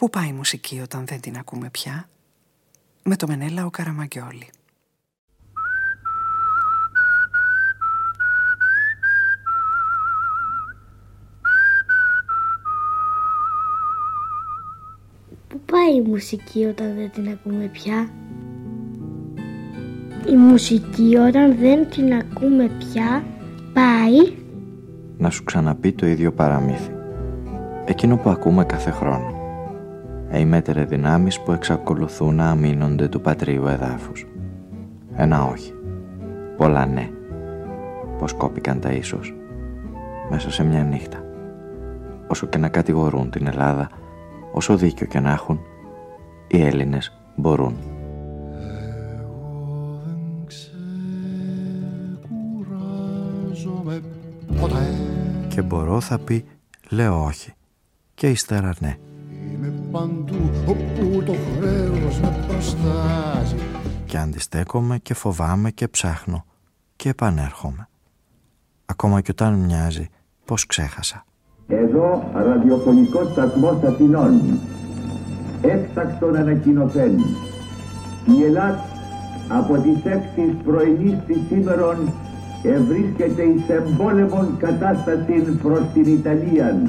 Πού πάει η μουσική όταν δεν την ακούμε πια; Με το Μενέλα ο Καραμαγκιόλη. Πού πάει η μουσική όταν δεν την ακούμε πια; Η μουσική όταν δεν την ακούμε πια πάει να σου ξαναπεί το ίδιο παραμύθι. Εκείνο που ακούμε κάθε χρόνο. Ειμέτερε δυνάμεις που εξακολουθούν να αμήνονται του πατρίου εδάφους. Ένα όχι. Πολλά ναι. Πως κόπηκαν τα ίσως. Μέσα σε μια νύχτα. Όσο και να κατηγορούν την Ελλάδα, όσο δίκιο και να έχουν, οι Έλληνες μπορούν. Και μπορώ θα πει λέω όχι και ύστερα ναι. Είμαι παντού όπου το χρέος με προστάζει Και αντιστέκομαι και φοβάμαι και ψάχνω και επανέρχομαι. Ακόμα και όταν μοιάζει πως ξέχασα. Εδώ ραδιοφωνικός σταθμός Αθηνών. Έφτακτον ανακοινωθέν. Η Ελλάδα από τις 6 πρωινής της σήμερον ευρίσκεται εις εμπόλεμον κατάσταση προς την Ιταλία.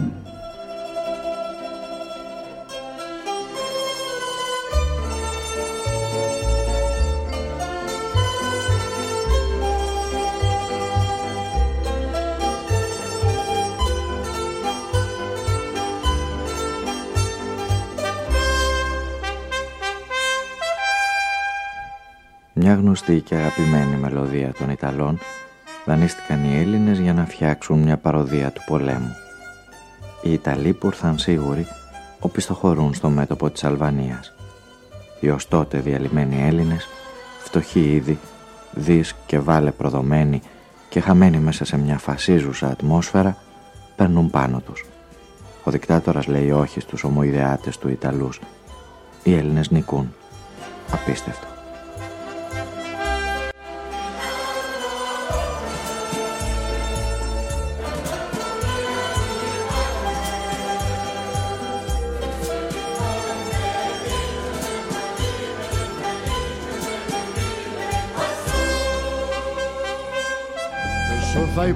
Μια γνωστή και αγαπημένη μελωδία των Ιταλών δανείστηκαν οι Έλληνες για να φτιάξουν μια παροδία του πολέμου. Οι Ιταλοί που ήρθαν σίγουροι οπισθοχωρούν στο μέτωπο της Αλβανίας. Οι ως τότε διαλυμένοι Έλληνες, φτωχοί ήδη, δις και βάλε προδομένοι και χαμένοι μέσα σε μια φασίζουσα ατμόσφαιρα, παίρνουν πάνω τους. Ο δικτάτορας λέει όχι στους ομοειδεάτες του Ιταλούς. Οι Έλληνες νικούν. Απίστευτο.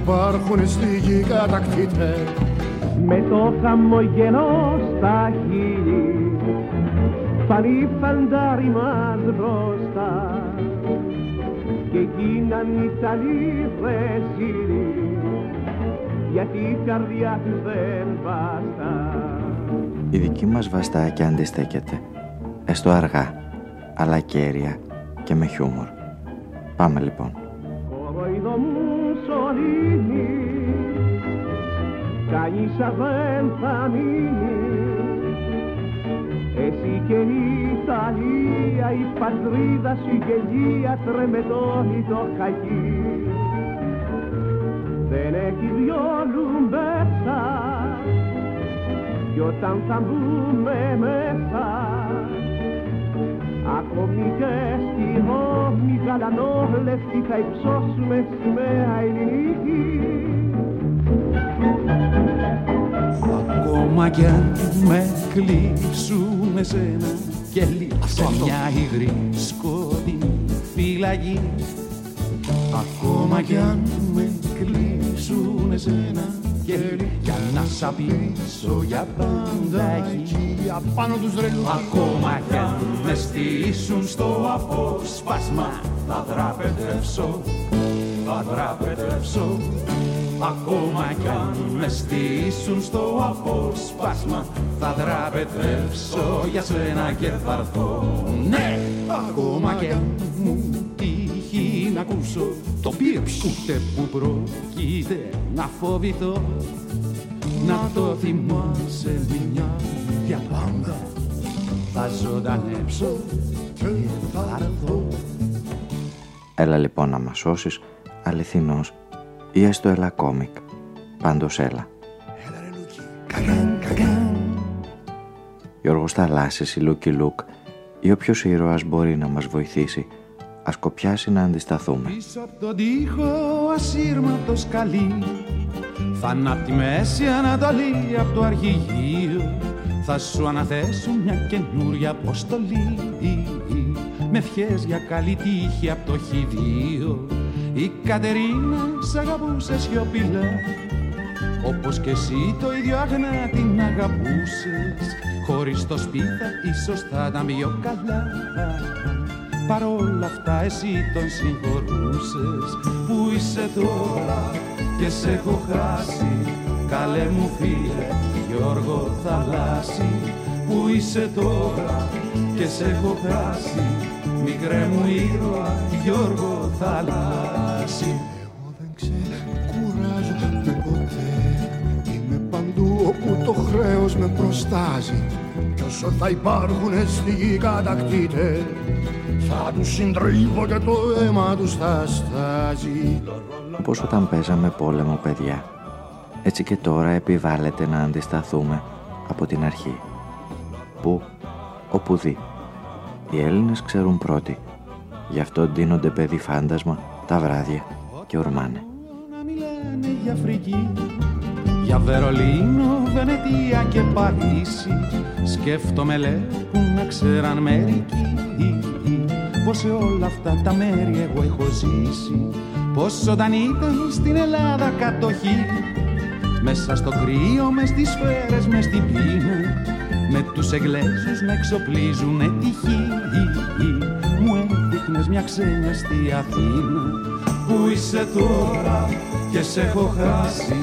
Υπάρχουν στη γη κατακτήτε με το χαμογελό στα χείλη φανεί φαντάρι μας μπροστά. Και γίναν Ιταλοί φρεσίλοι γιατί η καρδιά τους δεν βαστά. Η δική μας βαστά αντιστέκεται έστω αργά αλλά κέρια και με χιούμορ. Πάμε λοιπόν Μουσολίνη κανείς δεν θα μείνει. Εσύ και η Ιταλία η πατρίδα σου γελία τρεμετώνει το χαγί. Δεν έχει διόλου μέσα κι όταν θα μπούμε μέσα Ακόμη και στη Ρώμη γαλανόλευτη θα υψώσουμε σημαία ελληνική. Ακόμα κι αν με κλείσουν εσένα και σε μια υγρή σκοτεινή φυλακή Ακόμα κι αν με κλείσουν εσένα για να σ' απειλήσω για πάντα. Εκεί απάνω τους ρελούς. Ακόμα κι αν με στήσουν στο απόσπασμα θα δραπετεύσω, θα δραπετεύσω Ακόμα κι αν με στήσουν στο απόσπασμα θα δραπετεύσω για σένα και θα έρθω. Ναι, ακόμα κι αν μου τύχει να ακούσω το πίρψ ούτε που πρόκειται να φοβηθώ. Να το θυμάσαι μια για πάντα. Θα ζωντανέψω και θα έρθω. Έλα λοιπόν να μας σώσεις αληθινός ή έστω έλα κόμικ. Πάντως έλα. Έλα ρε Λούκι Καγάν, καγάν. Γιώργος Θαλάσσης ή Λούκι Λουκ ή όποιος ήρωας μπορεί να μας βοηθήσει ας κοπιάσει να αντισταθούμε. Πίσω από τον τοίχο ασύρματος σκαλί Θανάτη Μέση Ανατολή από το αρχηγείο θα σου αναθέσουν μια καινούρια αποστολή. Με ευχές για καλή τύχη από το χειδίο η Κατερίνα σ' αγαπούσε σιωπηλά. Όπως και εσύ το ίδιο αγνά την αγαπούσες. Χωρίς το σπίτι ίσως θα ήταν πιο καλά Παρόλα αυτά εσύ τον συγχωρούσες. Πού είσαι τώρα και σε έχω χάσει. Καλέ μου φίλε Γιώργο Θαλάσσι Πού είσαι τώρα και σε έχω χάσει. Μικρέ μου ήρωα Γιώργο Θαλάσσι όπου το χρέος με προστάζει. Κι όσο θα υπάρχουν στη γη κατακτήτες θα τους συντρίβω και το αίμα τους θα στάζει. Όπως όταν παίζαμε πόλεμο παιδιά έτσι και τώρα επιβάλλεται να αντισταθούμε από την αρχή. Πού, όπου δει. Οι Έλληνες ξέρουν πρώτοι. Γι' αυτό ντύνονται παιδί φάντασμα τα βράδια και ορμάνε. Να μιλάνε για Αφρική για Βερολίνο, Βενετία και Παρίσι Σκέφτομαι λέει που να ξέραν μερικοί Πως σε όλα αυτά τα μέρη εγώ έχω ζήσει. Πως όταν ήταν στην Ελλάδα κατοχή Μέσα στο κρύο, μες στις σφαίρες, μες στην πείνα Με τους Εγγλέζους να εξοπλίζουν τη γη Μου έδειχνες μια ξένια στη Αθήνα. Πού είσαι τώρα και σε έχω χάσει;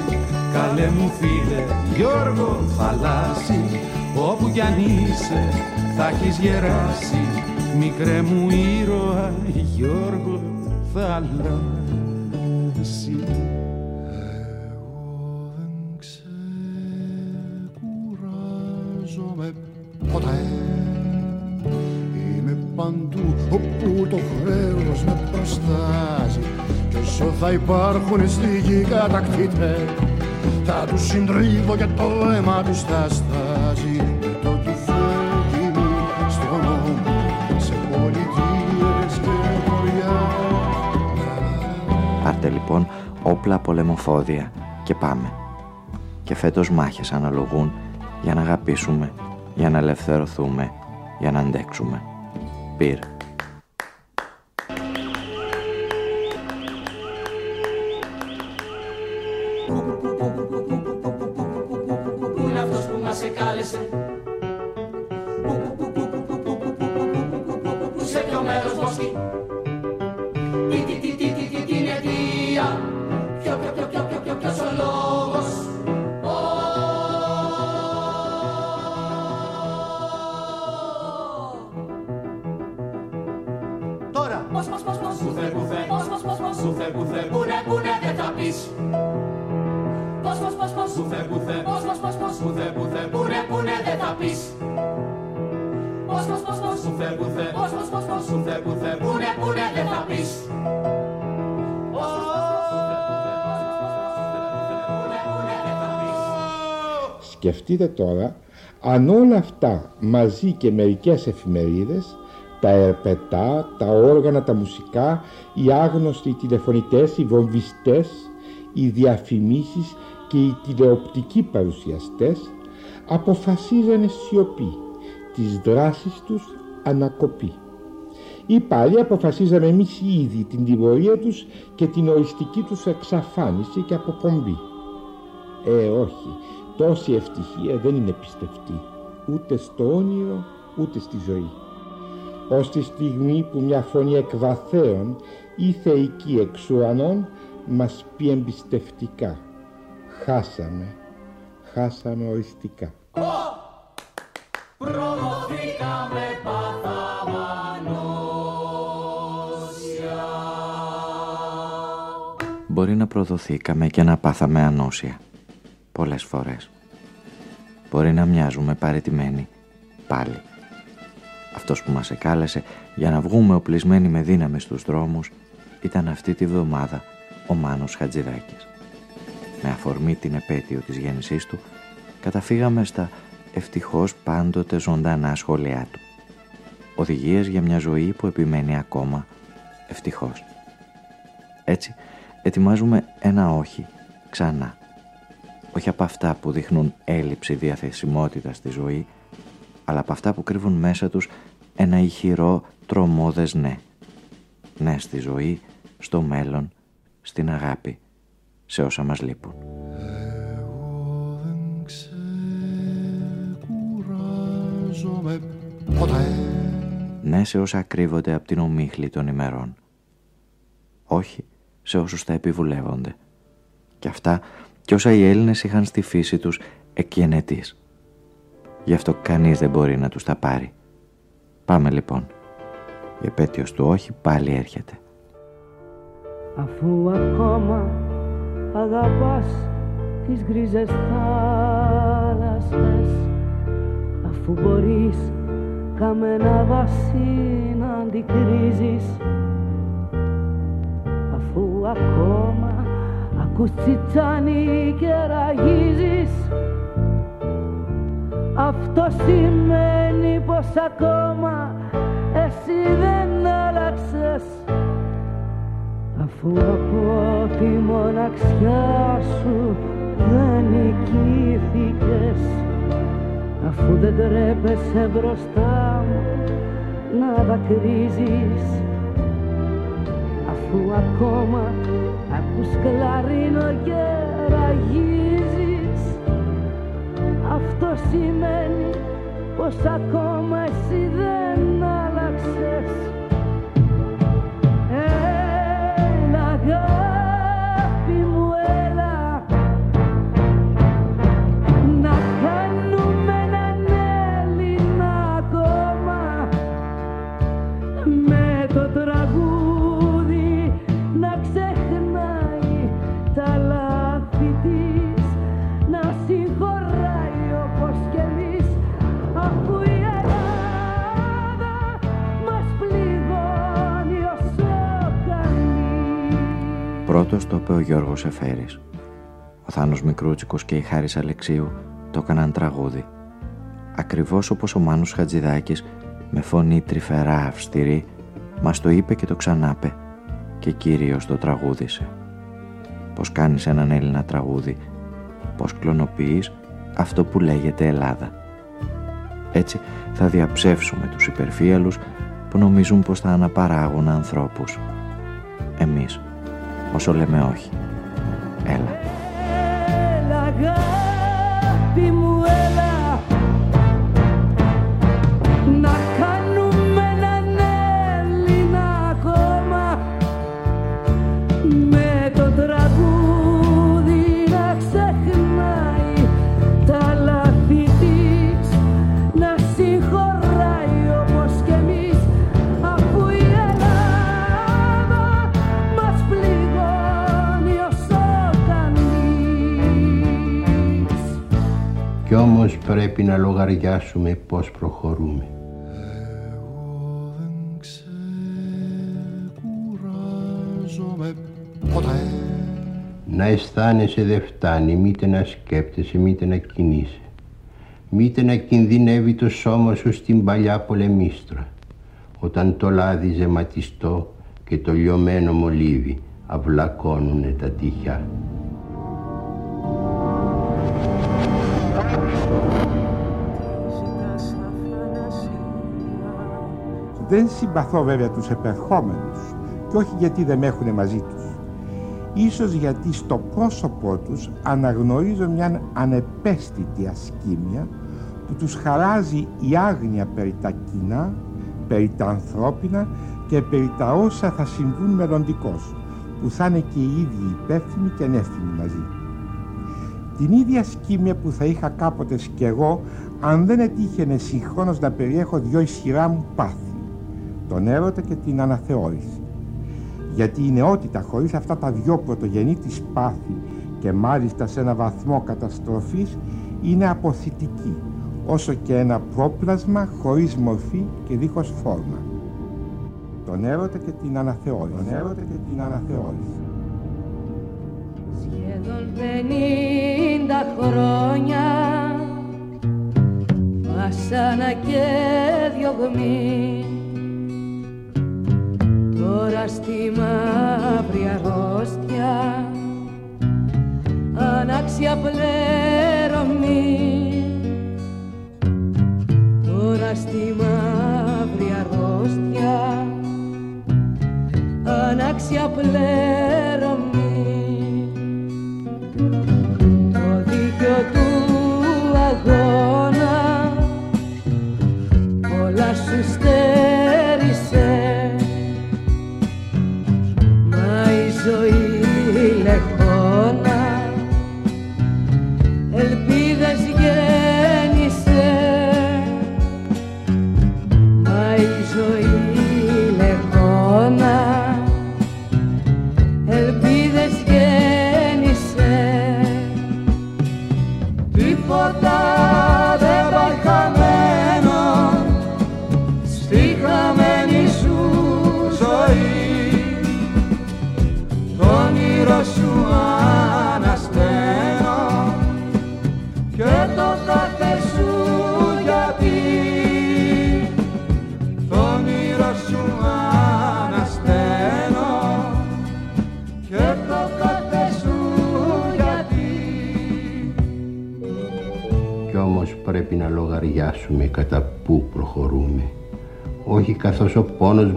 Καλέ μου φίλε Γιώργο Θαλάσσι Όπου κι αν είσαι θα έχεις γεράσει. Μικρέ μου ήρωα Γιώργο Θαλάσσι Εγώ δεν ξεκουράζομαι ποτέ. Είμαι παντού όπου το χρέος με προστάζει. Κι όσο θα υπάρχουν στη γη κατακτήτες θα τους συντρίβω και το αίμα τους θα στάζει με το τουφέκι μου στον νόμο σε πολιτείες και χωριά Πάρτε λοιπόν όπλα πολεμοφόδια και πάμε. Και φέτος μάχες αναλογούν για να αγαπήσουμε, για να ελευθερωθούμε, για να αντέξουμε. Πυρ. Αυτός που Σκεφτείτε τώρα αν όλα αυτά μαζί και μερικές εφημερίδες, τα ερπετά, τα όργανα, τα μουσικά, οι άγνωστοι τηλεφωνητές, οι βομβιστές, οι διαφημίσεις και οι τηλεοπτικοί παρουσιαστές αποφασίζανε σιωπή, τις δράσεις τους ανακοπή. Ή πάλι αποφασίζαμε εμείς οι ίδιοι την τιμωρία τους και την οριστική τους εξαφάνιση και αποπομπή. Ε, όχι, τόση ευτυχία δεν είναι πιστευτή, ούτε στο όνειρο, ούτε στη ζωή. Ως τη στιγμή που μια φωνή εκβαθέων ή θεϊκή εξ ουρανών μας πει εμπιστευτικά. Χάσαμε, χάσαμε οριστικά. Προδοθήκαμε Μπορεί να προδοθήκαμε και να πάθαμε ανώσια. Πολλές φορές. Μπορεί να μοιάζουμε παρετημένοι. Πάλι. Αυτός που μας εκάλεσε για να βγούμε οπλισμένοι με δύναμη στους δρόμους ήταν αυτή τη βδομάδα ο Μάνος Χατζηδάκης. Με αφορμή την επέτειο της γέννησής του καταφύγαμε στα ευτυχώς πάντοτε ζωντανά σχόλιά του. Οδηγίες για μια ζωή που επιμένει ακόμα ευτυχώς. Έτσι ετοιμάζουμε ένα όχι ξανά. Όχι από αυτά που δείχνουν έλλειψη διαθεσιμότητας στη ζωή, αλλά από αυτά που κρύβουν μέσα τους ένα ηχηρό τρομόδες ναι. Ναι στη ζωή, στο μέλλον, στην αγάπη, σε όσα μας λείπουν. Ναι σε όσα κρύβονται από την ομίχλη των ημερών. Όχι σε όσους τα επιβουλεύονται. Και αυτά κι όσα οι Έλληνες είχαν στη φύση τους εκκαινετής. Γι' αυτό κανείς δεν μπορεί να τους τα πάρει. Πάμε λοιπόν. Η επέτειος του όχι πάλι έρχεται. Αφού ακόμα αγαπάς τις γκρίζες θάλασσες Αφού μπορείς καμένα δάση να αντικρίζεις Αφού ακόμα ακούς τσιτσάνι και ραγίζεις. Αυτό σημαίνει πως ακόμα εσύ δεν άλλαξες. Αφού από τη μοναξιά σου δεν νικήθηκες. Αφού δεν τρέπεσαι μπροστά μου να δακρύζεις. Αφού ακόμα ακούς κλαρίνο και ραγίζεις. Αυτό σημαίνει πως ακόμα εσύ δεν Πρώτος το είπε ο Γιώργος Εφέρης. Ο Θάνος Μικρούτσικος και η Χάρης Αλεξίου το έκαναν τραγούδι. Ακριβώς όπως ο Μάνος Χατζηδάκης με φωνή τρυφερά αυστηρή μας το είπε και το ξανάπε και κυρίως το τραγούδισε. Πως κάνεις έναν Έλληνα τραγούδι, πως κλωνοποιείς αυτό που λέγεται Ελλάδα. Έτσι θα διαψεύσουμε τους υπερφύαλους που νομίζουν πως θα αναπαράγουν ανθρώπους. Εμείς όσο λέμε όχι. Έλα. Έλα αγάπη μου έλα Κι όμως πρέπει να λογαριάσουμε πώς προχωρούμε. Να αισθάνεσαι δεν φτάνει, μήτε να σκέπτεσαι, μήτε να κινείσαι. Μήτε να κινδυνεύει το σώμα σου στην παλιά πολεμίστρα. Όταν το λάδι ζεματιστό και το λιωμένο μολύβι αυλακώνουνε τα τυχιά. Δεν συμπαθώ βέβαια τους επερχόμενους και όχι γιατί δεν με έχουν μαζί τους. Ίσως γιατί στο πρόσωπό τους αναγνωρίζω μια ανεπαίσθητη ασκήμια που τους χαράζει η άγνοια περί τα κοινά, περί τα ανθρώπινα και περί τα όσα θα συμβούν μελλοντικώς, που θα είναι και οι ίδιοι υπεύθυνοι και ανεύθυνοι μαζί. Την ίδια σκήμια που θα είχα κάποτε κι εγώ αν δεν ετύχαινε συγχρόνως να περιέχω δυο ισχυρά μου πάθη τον έρωτα και την αναθεώρηση. Γιατί η νεότητα χωρίς αυτά τα δυο πρωτογενή της πάθη και μάλιστα σε ένα βαθμό καταστροφής είναι αποθητική, όσο και ένα πρόπλασμα χωρίς μορφή και δίχως φόρμα. Τον έρωτα και την αναθεώρηση. Τον έρωτα και την αναθεώρηση. Σχεδόν πενήντα χρόνια Βασάνα και διωγμή Τώρα στη μαύρη αρρώστια Αναξ ανάξια πλέρωμη. Τώρα στη μαύρη αρρώστια ανάξια πλέρωμη. Το δίκιο του αγώνα όλα σου στέρισε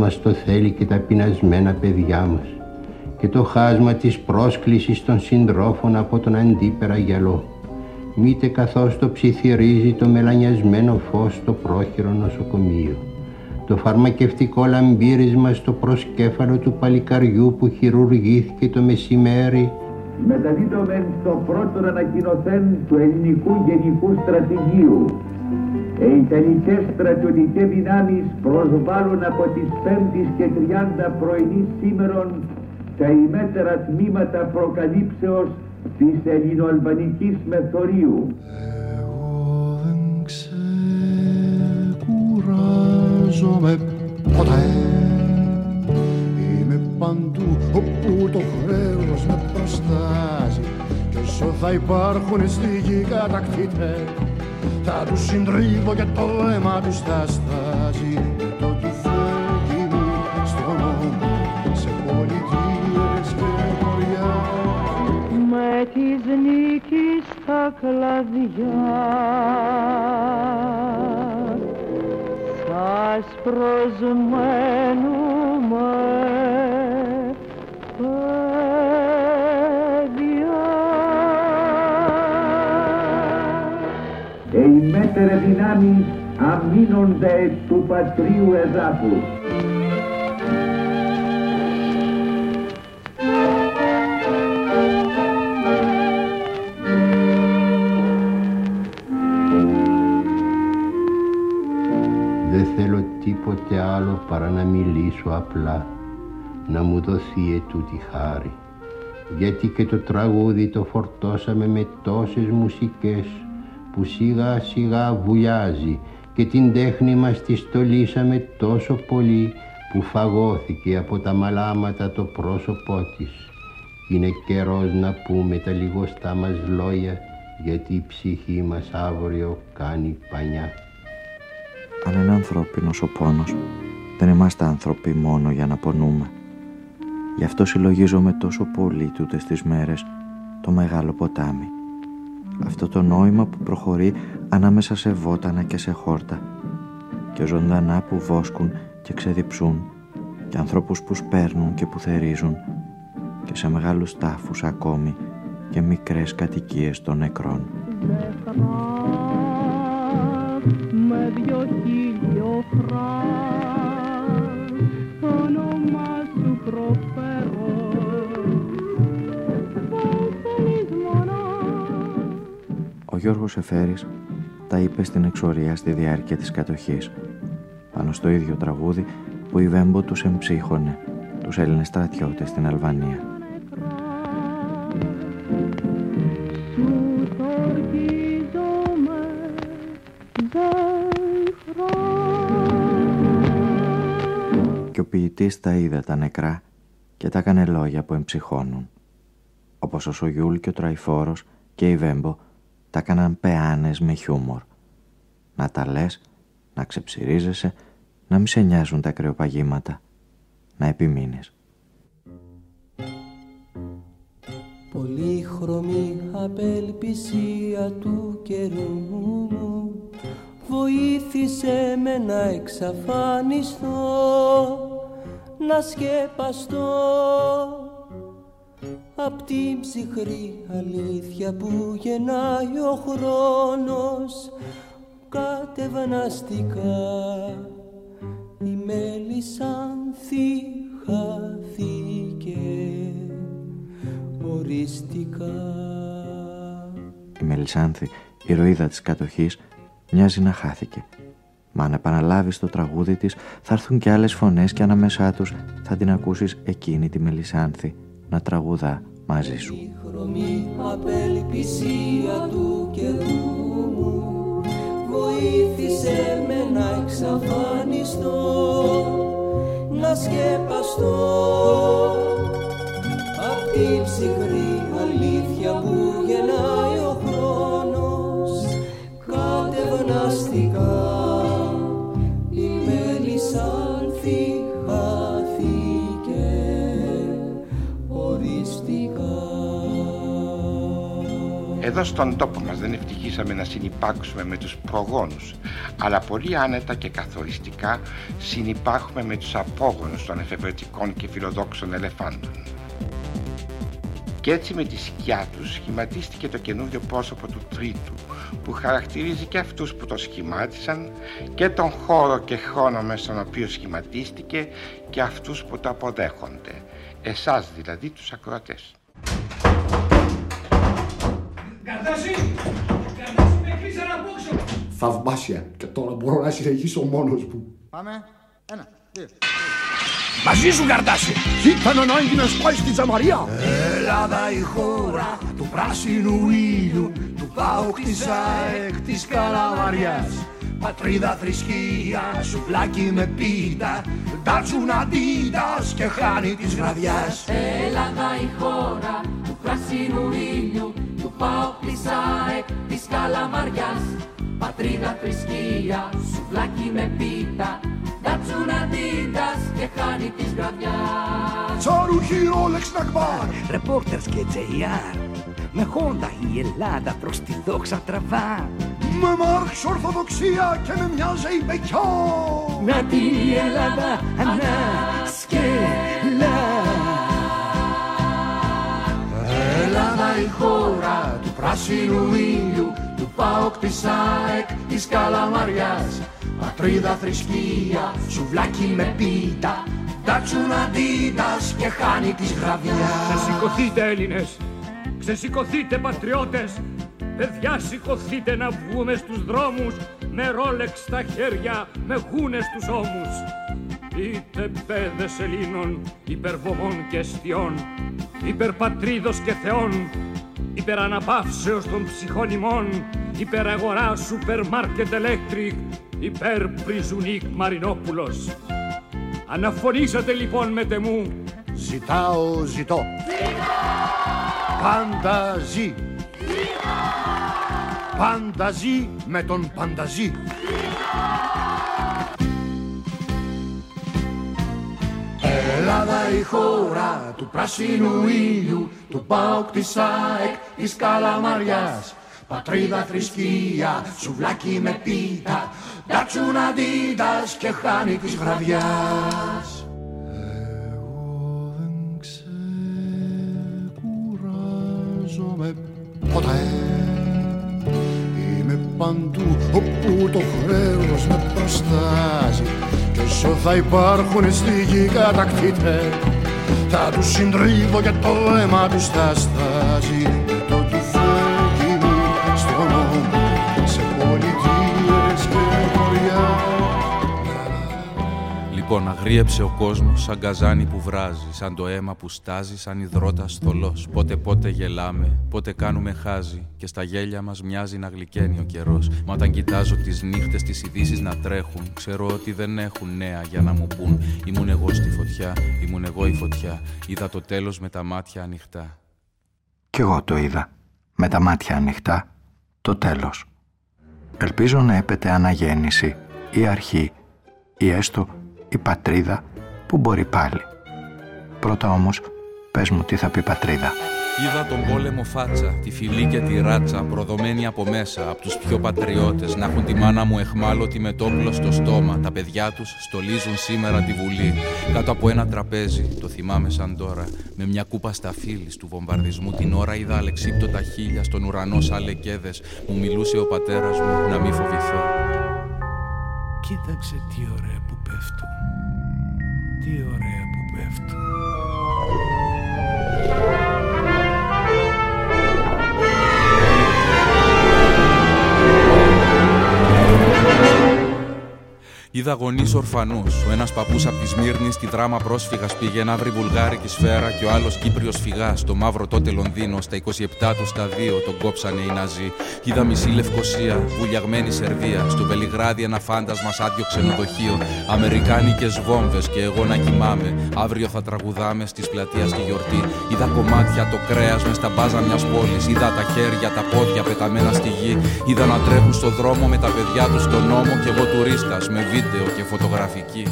μας το θέλει και τα πεινασμένα παιδιά μας και το χάσμα της πρόσκλησης των συντρόφων από τον αντίπερα γυαλό. Μήτε καθώς το ψιθυρίζει το μελανιασμένο φως στο πρόχειρο νοσοκομείο. Το φαρμακευτικό λαμπύρισμα στο προσκέφαλο του παλικαριού που χειρουργήθηκε το μεσημέρι μεταδίδομεν στο πρώτο ανακοινωθέν του ελληνικού γενικού στρατηγίου. Οι Ιταλικές στρατιωτικές δυνάμεις προσβάλλουν από τις 5 και 30 πρωινής σήμερον τα ημέτερα τμήματα προκαλύψεως της ελληνοαλβανικής μεθορίου. κουράζομαι ποτέ Είμαι παντού όπου το χρέος με προστάζει Και όσο θα υπάρχουν στη γη κατακτήτες Θα τους συντρίβω και το αίμα τους θα στάζει Με το τουφέκι μου στο νόμο Σε πολιτείες και χωριά. Με της νίκης τα κλαδιά. Σας προσμένουμε παιδιά. Οι μέτερε δυνάμεις αμήνονται του πατρίου εδάφους. Δεν θέλω τίποτε άλλο παρά να μιλήσω απλά, να μου δοθεί ετούτη χάρη. Γιατί και το τραγούδι το φορτώσαμε με τόσες μουσικές που σιγά σιγά βουλιάζει και την τέχνη μας τη στολίσαμε τόσο πολύ που φαγώθηκε από τα μαλάματα το πρόσωπό της. Είναι καιρός να πούμε τα λιγοστά μας λόγια γιατί η ψυχή μας αύριο κάνει πανιά. Αλλά είναι ανθρώπινος ο πόνος. Δεν είμαστε άνθρωποι μόνο για να πονούμε. Γι' αυτό συλλογίζομαι τόσο πολύ τούτες τις μέρες το μεγάλο ποτάμι. Αυτό το νόημα που προχωρεί ανάμεσα σε βότανα και σε χόρτα. Και ζωντανά που βόσκουν και ξεδιψούν. Και ανθρώπους που σπέρνουν και που θερίζουν. Και σε μεγάλους τάφους ακόμη και μικρές κατοικίες των νεκρών. με δυο Γιώργος Εφέρης τα είπε στην εξορία στη διάρκεια της κατοχής πάνω στο ίδιο τραγούδι που η Βέμπο τους εμψύχωνε τους Έλληνες στρατιώτες στην Αλβανία. σου το ορκίζομαι ζεχρά και ο ποιητής τα είδε τα νεκρά και τα έκανε λόγια που εμψυχώνουν. Όπως ο Σογιούλ και ο Τραϊφόρος και η Βέμπο τα έκαναν πεάνες με χιούμορ. Να τα λες, να ξεψυρίζεσαι, να μην σε νοιάζουν τα κρεοπαγήματα, να επιμείνεις. Πολύχρωμη απελπισία του καιρού μου βοήθησε με να εξαφανιστώ να σκεπαστώ απ' την ψυχρή αλήθεια που γεννάει ο χρόνος κατεβαναστικά η μέλισσανθή χαθήκε οριστικά Η Μελισάνθη, η ροίδα της κατοχής, μοιάζει να χάθηκε. Μα αν επαναλάβεις το τραγούδι της, θα έρθουν και άλλες φωνές και ανάμεσά τους θα την ακούσεις εκείνη τη Μελισάνθη να τραγουδά μαζί σου. Η χρωμή απελπισία του καιρού μου βοήθησε με να εξαφανιστώ να σκεπαστώ απ' την ψυχρή αλήθεια που γεννάει ο χρόνος κατευναστικά η μελισσάνθη Εδώ στον τόπο μας δεν ευτυχήσαμε να συνυπάρξουμε με τους προγόνους, αλλά πολύ άνετα και καθοριστικά συνυπάρχουμε με τους απόγονους των εφευρετικών και φιλοδόξων ελεφάντων. Και έτσι με τη σκιά τους σχηματίστηκε το καινούριο πρόσωπο του τρίτου, που χαρακτηρίζει και αυτούς που το σχημάτισαν και τον χώρο και χρόνο μέσα στον οποίο σχηματίστηκε και αυτούς που το αποδέχονται, εσάς δηλαδή τους ακροατές. Καρτάσι! Καρτάσι με κλείσαν απ' όξω! Θαυμάσια. Και τώρα μπορώ να συνεχίσω μόνος μου. Πάμε. Ένα, δύο. Μαζί σου Καρτάσι! Ήταν ανάγκης να σπάει στη Τζαμαρία. Ελλάδα η χώρα του πράσινου ήλιου του ΠΑΟΚ της ΑΕΚ της Καλαμαριάς Πατρίδα θρησκεία, σουβλάκι με πίτα Τάτσουν αντίτας και χάνει της γραδιάς Ελλάδα η χώρα του πράσινου ήλιου του ΠΑΟΚ της ΑΕΚ της Καλαμαριάς. Πατρίδα θρησκεία, σουβλάκι με πίτα. Τάτσουν αντίτας και χάνει της γραδιάς Τσάρουχη Ρόλεξ Νακμπάρ Ρεπόρτερς και JR Με χόντα η Ελλάδα προς τη δόξα τραβά. Με Μάρξ Ορθοδοξία και με μια ζεϊμπεκιά. Να τη η Ελλάδα ανάσκελα η χώρα του πράσινου ήλιου του ΠΑΟΚ της ΑΕΚ της Καλαμαριάς. Πατρίδα θρησκεία, σουβλάκι με πίτα Τάτσουν αντίτας και χάνει της γραβιάς. Ξεσηκωθείτε Έλληνες, ξεσηκωθείτε πατριώτες. Παιδιά σηκωθείτε να βγούμε στους δρόμους Με ρόλεξ στα χέρια, με γούνες στους ώμους. Είτε παιδες Ελλήνων, υπερβομών και αιστιών Υπερπατρίδος και θεών Υπεραναπαύσεως των ψυχών ημών Υπεραγορά σούπερ μάρκετ electric Υπερ Πριζουνίκ Μαρινόπουλος Αναφωνήσατε λοιπόν με τεμού Ζητάω, ζητώ. Πάντα ζει. Πάντα ζει με τον πανταζή. Ελλάδα η χώρα του πράσινου ήλιου του ΠΑΟΚ της ΑΕΚ της Καλαμαριάς Πατρίδα θρησκεία, σουβλάκι με πίτα Τάτσουν αντίτας και χάνει της γραδιάς Κουράζομαι ποτέ. Είμαι παντού όπου το χρέος με προστάζει Κι όσο θα υπάρχουν στη γη κατακτήτες Θα τους συντρίβω και το αίμα τους θα στάζει Λοιπόν, αγρίεψε ο κόσμος σαν καζάνι που βράζει, σαν το αίμα που στάζει, σαν υδρότα θολό. Πότε πότε γελάμε, πότε κάνουμε χάζι, και στα γέλια μας μοιάζει να γλυκαίνει ο καιρός. Μα όταν κοιτάζω τις νύχτες, τις ειδήσεις να τρέχουν, ξέρω ότι δεν έχουν νέα για να μου πούν. Ήμουν εγώ στη φωτιά, ήμουν εγώ η φωτιά. Είδα το τέλος με τα μάτια ανοιχτά. Κι εγώ το είδα. Με τα μάτια ανοιχτά. Το τέλος. Ελπίζω να έπεται αναγέννηση, η αρχή, ή έστω η πατρίδα που μπορεί πάλι. Πρώτα όμως, πες μου τι θα πει πατρίδα. Είδα τον πόλεμο φάτσα, τη φυλή και τη ράτσα, προδομένη από μέσα, από τους πιο πατριώτες, να έχουν τη μάνα μου εχμάλωτη με τόπλο στο στόμα. Τα παιδιά τους στολίζουν σήμερα τη Βουλή, κάτω από ένα τραπέζι, το θυμάμαι σαν τώρα, με μια κούπα σταφύλης του βομβαρδισμού την ώρα είδα αλεξίπτωτα χίλια στον ουρανό σαν λεκέδες, μου μιλούσε ο πατέρας μου να μην φοβηθώ. Κοίταξε τι ωραία που πέφτουν, τι ωραία που πέφτουν. Είδα γονείς ορφανούς. Ο ένας παππούς από τη Σμύρνη στη δράμα πρόσφυγας πήγε να βρει βουλγάρικη σφαίρα και ο άλλος Κύπριος φυγάς. Στο μαύρο τότε Λονδίνο, στα 27 του στα 2 τον κόψανε οι Ναζί. Είδα μισή Λευκοσία, βουλιαγμένη Σερβία. Στο Βελιγράδι ένα φάντασμα σαν άδειο ξενοδοχείο. Αμερικάνικες βόμβες και εγώ να κοιμάμαι. Αύριο θα τραγουδάμε στις πλατείας στη γιορτή. Είδα κομμάτια το κρέας μες στα μπάζα μιας πόλης. Είδα τα χέρια, τα πόδια πεταμένα στη γη. Είδα να τρέχουν στο δρόμο με τα παιδιά τους στον νόμο και εγώ τουρίστας με βίντεο βίντεο και φωτογραφική.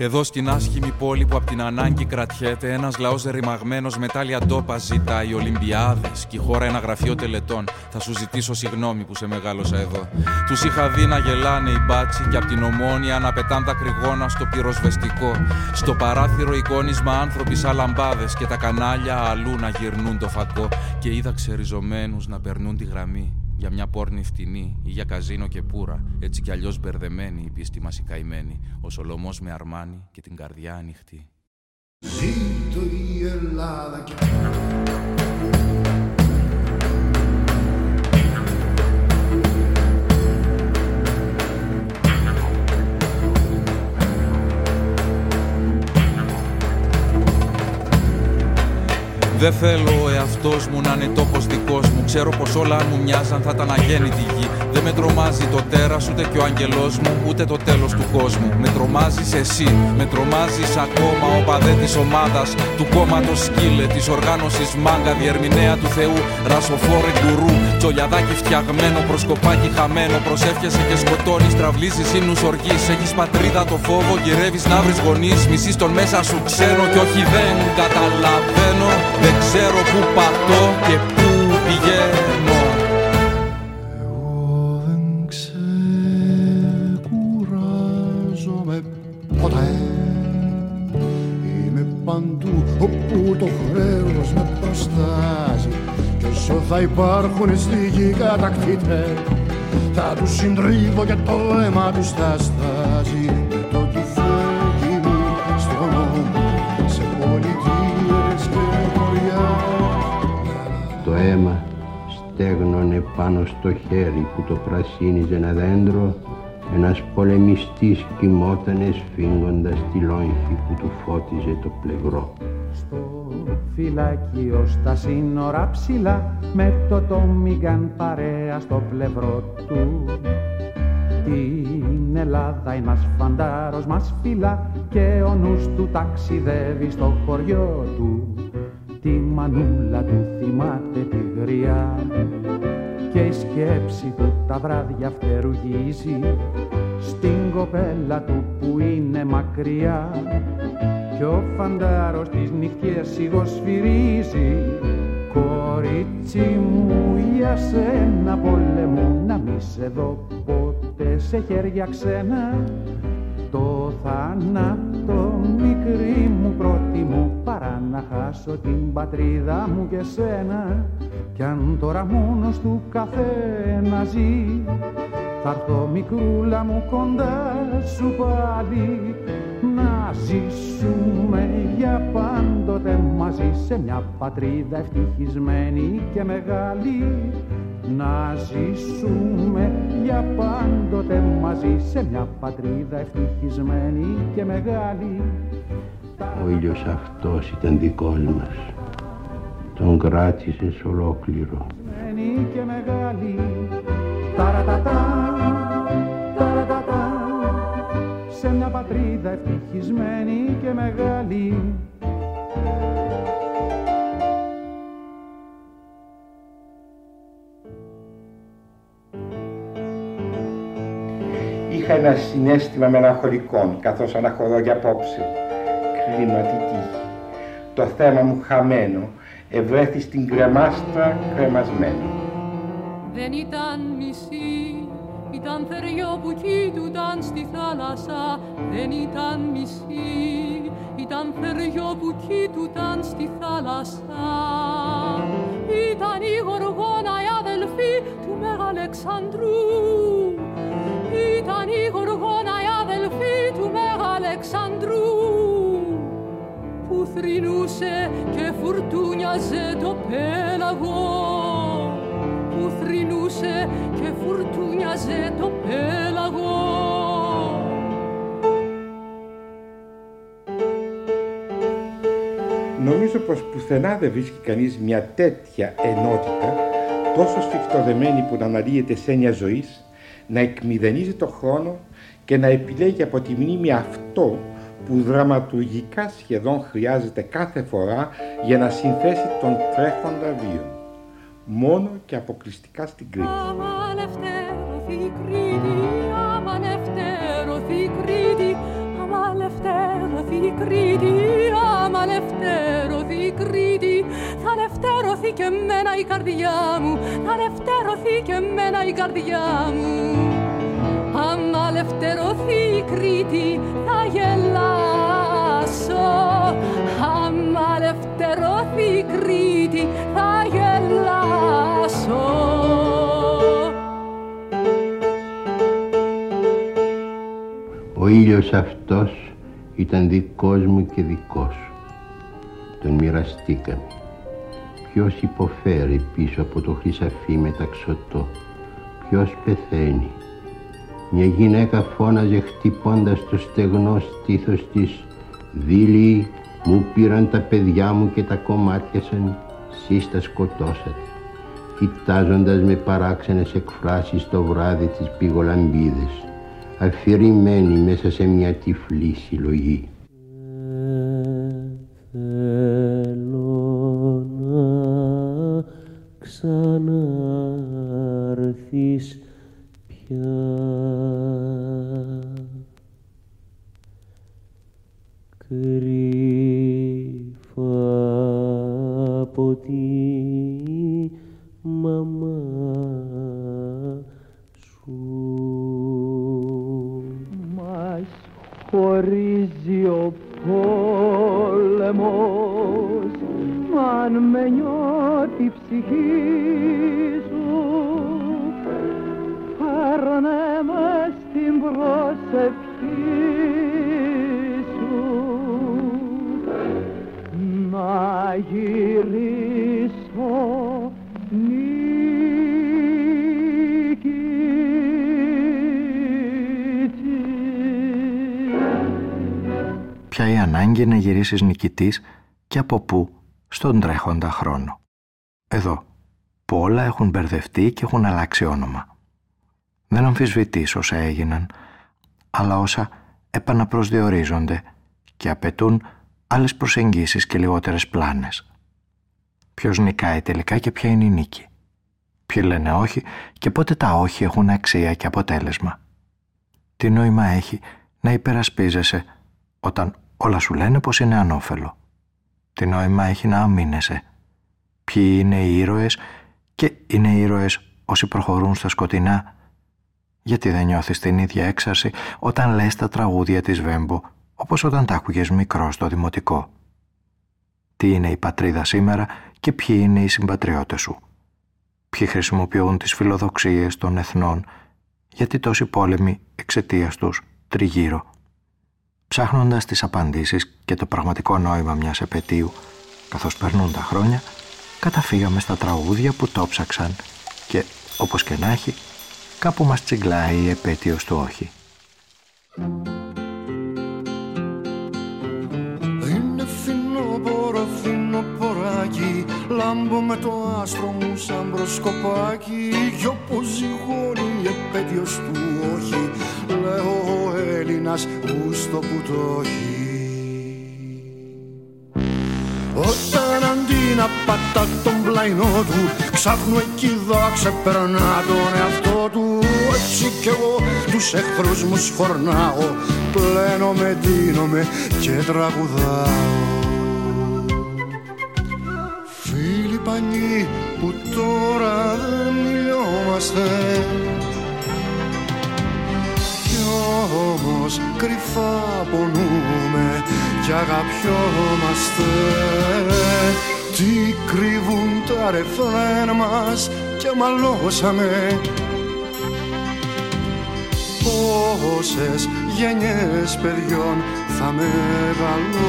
Εδώ στην άσχημη πόλη που απ' την ανάγκη κρατιέται, ένας λαός ρημαγμένο με τάλια ντόπα ζητάει Ολυμπιάδες και η χώρα ένα γραφείο τελετών. Θα σου ζητήσω συγγνώμη που σε μεγάλωσα εδώ. Τους είχα δει να γελάνε οι μπάτσι και απ' την ομόνια να πετάν τα κρυγόνα στο πυροσβεστικό. Στο παράθυρο εικόνισμα άνθρωποι σαν λαμπάδες και τα κανάλια αλλού να γυρνούν το φακό. Και είδα ξεριζωμένους να περνούν τη γραμμή για μια πόρνη φτηνή ή για καζίνο και πουρα, έτσι κι αλλιώς μπερδεμένη η πίστη μας η καημένη, ο Σολομός με αρμάνι και την καρδιά ανοιχτή. Ζήτω η Ελλάδα Δεν θέλω ο εαυτός μου να είναι τόπος δικός μου. Ξέρω πως όλα αν μου μοιάζαν θα ήταν αγέννητη γη. Δεν με τρομάζει το τέρας ούτε και ο αγγελό μου, ούτε το τέλος του κόσμου. Με τρομάζεις εσύ, με τρομάζεις ακόμα ο παδέ της ομάδας, του κόμματος σκύλε, της οργάνωσης μάγκα, διερμηνέα του Θεού, ρασοφόρε γκουρού. Τσολιαδάκι φτιαγμένο, προσκοπάκι χαμένο. Προσεύχεσαι και σκοτώνεις, τραυλίζεις ύμνους οργή. Έχεις πατρίδα το φόβο, γυρεύεις να βρει γονείς. Μισή τον μέσα σου ξένο και όχι δεν καταλαβαίνω. Δεν ξέρω πού πατώ και πού πηγαίνω. Εγώ δεν ξεκουράζομαι ποτέ. Είμαι παντού όπου το χρέος με προστάζει. Κι όσο θα υπάρχουν στη γη κατακτήτες Θα τους συντρίβω και το αίμα τους θα στάζει πάνω στο χέρι που το πρασίνιζε ένα δέντρο ένας πολεμιστής κοιμότανε σφίγγοντας τη λόγχη που του φώτιζε το πλευρό. Στο φυλάκιο στα σύνορα ψηλά με το τόμιγκαν παρέα στο πλευρό του. Την Ελλάδα ένας φαντάρος μας φυλά και ο νους του ταξιδεύει στο χωριό του. Τη μανούλα του θυμάται τη γριά και η σκέψη του τα βράδια φτερουγίζει. Στην κοπέλα του που είναι μακριά κι ο φαντάρος τις νυχτιές σιγοσφυρίζει Κορίτσι μου για σένα πολεμού να μη σε δω ποτέ σε χέρια ξένα. Το θάνατο μικρή μου προτιμώ παρά να χάσω την πατρίδα μου και σένα κι αν τώρα μόνος του καθένα ζει θα έρθω μικρούλα μου κοντά σου πάλι. Να ζήσουμε για πάντοτε μαζί σε μια πατρίδα ευτυχισμένη και μεγάλη. Να ζήσουμε για πάντοτε μαζί σε μια πατρίδα ευτυχισμένη και μεγάλη Ο ήλιος αυτός ήταν δικός μας. Τον κράτησες ολόκληρο. ευτυχισμένη και μεγάλη ταρατατά ταρατατά σε μια πατρίδα πατρίδα ευτυχισμένη και μεγάλη Είχα ένα συνέστημα μελαγχολικών καθώς αναχωρώ για απόψε. Κρίμα τι τύχη. Το θέμα μου χαμένο ευρέθη στην κρεμάστρα κρεμασμένο. Δεν ήταν μισή, ήταν θεριό που κοίτουταν στη θάλασσα. Δεν ήταν μισή, ήταν θεριό που κοίτουταν στη θάλασσα. Ήταν η γοργόνα η αδελφή του Μεγαλεξανδρού. Ήταν η γοργόνα θρυνούσε και φουρτούνιαζε το πέλαγο που θρυνούσε και φουρτούνιαζε το πέλαγο Νομίζω πως πουθενά δεν βρίσκει κανείς μια τέτοια ενότητα τόσο σφιχτοδεμένη που να αναλύεται σε έννοια ζωής, να εκμηδενίζει το χρόνο και να επιλέγει από τη μνήμη αυτό που δραματουργικά σχεδόν χρειάζεται κάθε φορά για να συνθέσει τον τρέχοντα βίο. Μόνο και αποκλειστικά στην Κρήτη. Αμάν ευτέρωθη Κρήτη, αμάν ευτέρωθη Κρήτη, αμάν ευτέρωθη Κρήτη, αμάν ευτέρωθη Κρήτη, θα λευτέρωθει και μένα η καρδιά μου, θα λευτέρωθει και μένα η καρδιά μου. Άμα λευτερωθεί η Κρήτη θα γελάσω Άμα λευτερωθεί η Κρήτη θα γελάσω Ο ήλιος αυτός ήταν δικός μου και δικός σου. Τον μοιραστήκαμε. Ποιος υποφέρει πίσω από το χρυσαφί μεταξωτό; Ποιος πεθαίνει. Μια γυναίκα φώναζε χτυπώντας το στεγνό στήθος της «Δίλη, μου πήραν τα παιδιά μου και τα κομμάτιασαν, σεις τα σκοτώσατε» κοιτάζοντας με παράξενες εκφράσεις το βράδυ τις πηγολαμπίδες αφηρημένη μέσα σε μια τυφλή συλλογή. Θέλω να ξανάρθεις ανάγκη να γυρίσεις νικητής και από πού στον τρέχοντα χρόνο. Εδώ, που όλα έχουν μπερδευτεί και έχουν αλλάξει όνομα. Δεν αμφισβητείς όσα έγιναν, αλλά όσα επαναπροσδιορίζονται και απαιτούν άλλες προσεγγίσεις και λιγότερες πλάνες. Ποιος νικάει τελικά και ποια είναι η νίκη. Ποιοι λένε όχι και πότε τα όχι έχουν αξία και αποτέλεσμα. Τι νόημα έχει να υπερασπίζεσαι όταν όλα σου λένε πως είναι ανώφελο. Τι νόημα έχει να αμήνεσαι. Ποιοι είναι οι ήρωες και είναι ήρωες όσοι προχωρούν στα σκοτεινά. Γιατί δεν νιώθεις την ίδια έξαρση όταν λες τα τραγούδια της Βέμπο όπως όταν τα άκουγες μικρό στο δημοτικό. Τι είναι η πατρίδα σήμερα και ποιοι είναι οι συμπατριώτες σου. Ποιοι χρησιμοποιούν τις φιλοδοξίες των εθνών γιατί τόσοι πόλεμοι εξαιτίας τους τριγύρω. Ψάχνοντας τις απαντήσεις και το πραγματικό νόημα μιας επαιτίου, καθώς περνούν τα χρόνια, καταφύγαμε στα τραγούδια που το ψάξαν και, όπως και να έχει, κάπου μας τσιγκλάει η επέτειος του όχι. Λάμπω με το άστρο μου σαν προσκοπάκι κι όπως ζυγώνει η επέτειος του όχι. Λέω ο Έλληνας γούστο που το έχει όταν αντί να πατά τον πλαϊνό του Ξάφνου εκεί δα ξεπερνά τον εαυτό του. Έτσι κι εγώ τους εχθρούς μου σφορνάω Πλένομαι, δίνομαι και τραγουδάω Φίλοι πανιοί που τώρα δεν μιλιόμαστε. Κι όμως κρυφά πονούμε κι αγαπιόμαστε. Τι κρύβουν τα ρεφρέν μας κι αμαλώσαμε. Πόσες γενιές παιδιών θα μεγαλώσαμε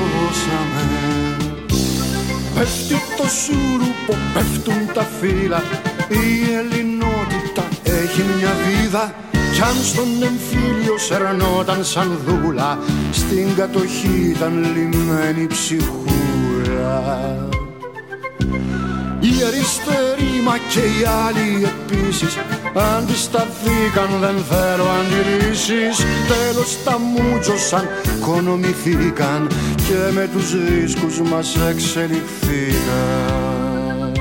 Πέφτει το σούρουπο, πέφτουν τα φύλλα. Η ελληνότητα έχει μια βίδα. Κι αν στον εμφύλιο σερνόταν σαν δούλα Στην κατοχή ήταν λυμμένη ψυχούλα. Οι αριστεροί μα και οι άλλοι επίσης Αντισταθήκαν δεν θέλω αντιρρήσεις. Τέλος τα μούτζωσαν, κονομηθήκαν Και με τους ρίσκους μας εξελιχθήκαν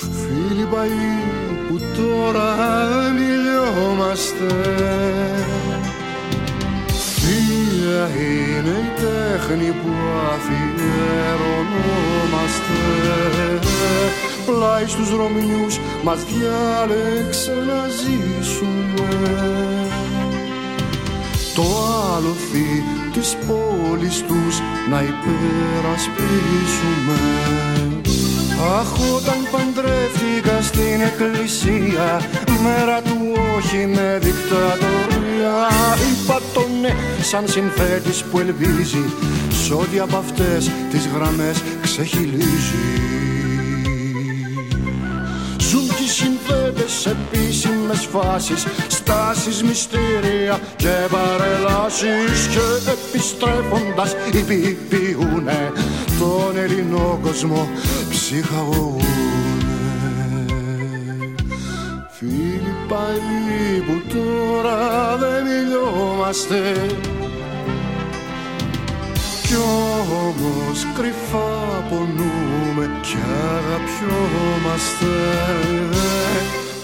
Φίλοι παλιοί που τώρα μιλιόμαστε Θεία είναι η τέχνη που αφιερωνόμαστε. Πλάι στους Ρωμιούς μας διάλεξε να ζήσουμε το άλοθη της πόλης τους να υπερασπίσουμε. Αχ, όταν παντρεύτηκα στην εκκλησία Μέρα του όχι με δικτατορία Είπα το ναι σαν συνθέτης που ελπίζει Σ' ό,τι από αυτές τις γραμμές ξεχυλίζει. Ζουν και οι συνθέτες επίσημες φάσεις Στάσεις, μυστήρια και παρελάσεις Και επιστρέφοντας υπηποιούνε τον ελληνό κόσμο ψυχαγωγούνε. Φίλοι παλιοί που τώρα δεν μιλιόμαστε κι όμως κρυφά πονούμε κι αγαπιόμαστε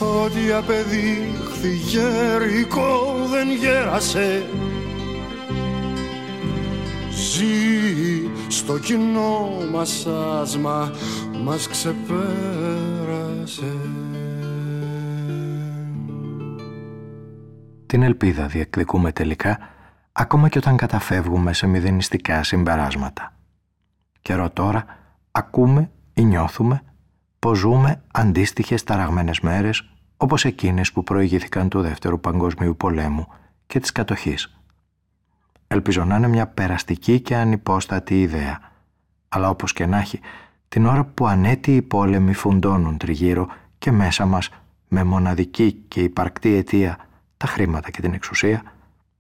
Ό,τι απεδείχθη γερικό δεν γέρασε Ζει στο κοινό μας άσμα μας ξεπέρασε Την ελπίδα διεκδικούμε τελικά ακόμα και όταν καταφεύγουμε σε μηδενιστικά συμπεράσματα. Καιρό τώρα ακούμε ή νιώθουμε πως ζούμε αντίστοιχες ταραγμένες μέρες όπως εκείνες που προηγήθηκαν του Δεύτερου Παγκοσμίου Πολέμου και της κατοχής. Ελπίζω να είναι μια περαστική και ανυπόστατη ιδέα, αλλά όπως και να έχει, την ώρα που ανέτοιοι πόλεμοι φουντώνουν τριγύρω και μέσα μας με μοναδική και υπαρκτή αιτία τα χρήματα και την εξουσία,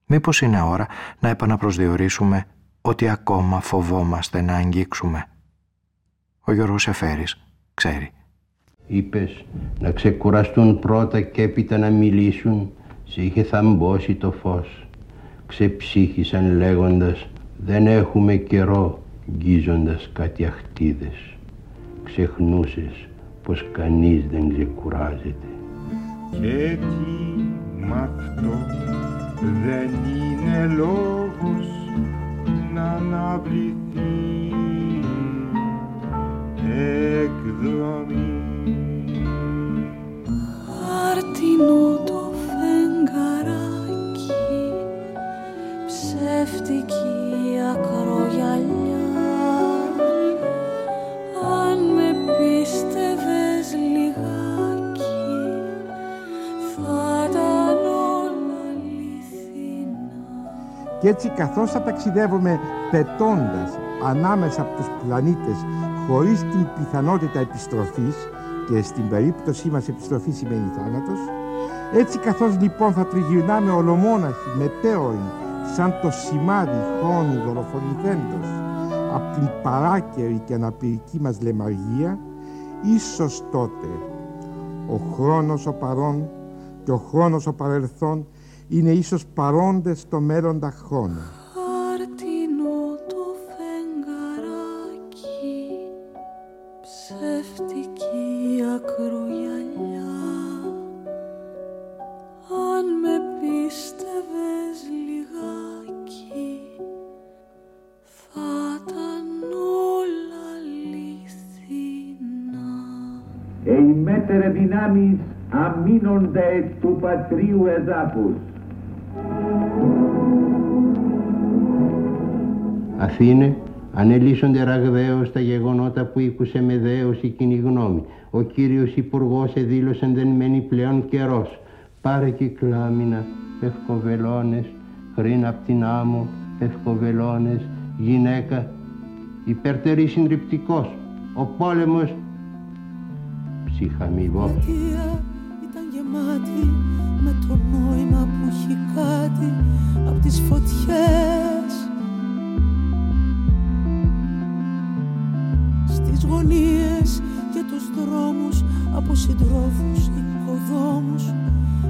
μήπως είναι ώρα να επαναπροσδιορίσουμε ότι ακόμα φοβόμαστε να αγγίξουμε. Ο Γιώργος Εφέρης ξέρει. Είπες να ξεκουραστούν πρώτα και έπειτα να μιλήσουν, σε είχε θαμπώσει το φως. Ξεψύχησαν λέγοντας δεν έχουμε καιρό, γκίζοντας κάτι αχτίδες. Ξεχνούσες πως κανείς δεν ξεκουράζεται. Και τι μ' αυτό δεν είναι λόγος να αναβληθεί εκδρομή. Αρτινό το φεγγαράκι ψεύτικη ακρογιαλιά. Αν με πίστευες λιγάκι θα ήταν όλα Και έτσι καθώς θα ταξιδεύουμε πετώντας ανάμεσα από τους πλανήτες χωρίς την πιθανότητα επιστροφής και στην περίπτωσή μας επιστροφή σημαίνει θάνατος έτσι καθώς λοιπόν θα τριγυρνάμε ολομόναχοι, μετέωροι, σαν το σημάδι χρόνου δολοφονηθέντος από την παράκαιρη και αναπηρική μας λεμαργία, ίσως τότε ο χρόνος ο παρόν και ο χρόνος ο παρελθόν είναι ίσως παρόντες στο μέλλοντα χρόνο. Ειμέτερε δυνάμεις αμήνονται του πατρίου εδάφους. Αθήνε, ανελίσσονται ραγδαίως τα γεγονότα που ήκουσε με δέος η κοινή γνώμη. Ο κύριος υπουργός εδήλωσε δεν μένει πλέον καιρός. Πάρε κυκλάμινα, πευκοβελώνες, χρήν απ' την άμμο, πευκοβελώνες, γυναίκα, υπερτερή συντριπτικός, ο πόλεμος ψυχαμοιβός. πλατεία ήταν γεμάτη με το νόημα που έχει κάτι από τις φωτιές στις γωνίες και τους δρόμους από συντρόφους, οικοδόμους,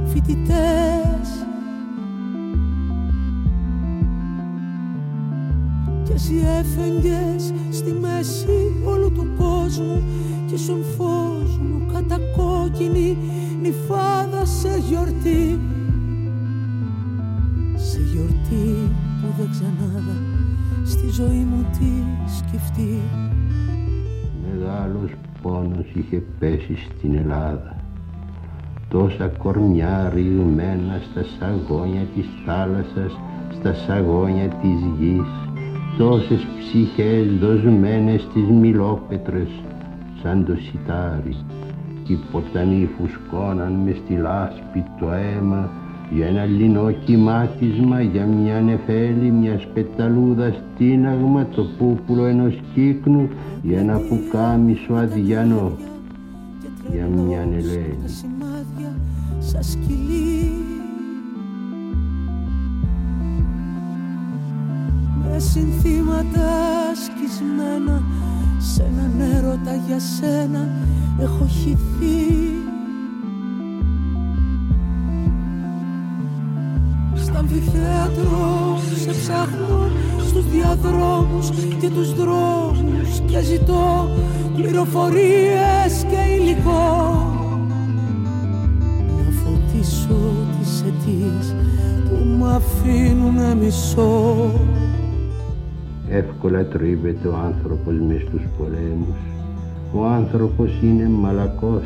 φοιτητές και εσύ έφεγγες στη μέση όλου του κόσμου και ήσουν φως μου κατακόκκινη νυφάδα σε γιορτή σε γιορτή που δεν ξανάδα στη ζωή μου τη σκεφτεί Μεγάλος πόνος είχε πέσει στην Ελλάδα. Τόσα κορμιά ρηγμένα στα σαγόνια της θάλασσας, στα σαγόνια της γης. Τόσες ψυχές δοσμένες στις μιλόπετρες, σαν το σιτάρι. Και οι ποταμοί φουσκώναν μες στη λάσπη το αίμα για ένα λινό κοιμάτισμα, για μια νεφέλη, μια σπεταλούδα στίναγμα, το πούπουλο ενός κύκνου, για ένα πουκάμισο αδιανό, για μια ελένη. σημάδια σαν σκυλί με συνθήματα σκισμένα σε έναν έρωτα για σένα έχω χυθεί. Στα αμφιθέατρο σε ψάχνω στους διαδρόμους και τους δρόμους και ζητώ πληροφορίες και υλικό. Να φωτίσω τις αιτίες που μ' αφήνουν να μισώ Εύκολα τρίβεται ο άνθρωπος μες στους πολέμους. Ο άνθρωπος είναι μαλακός.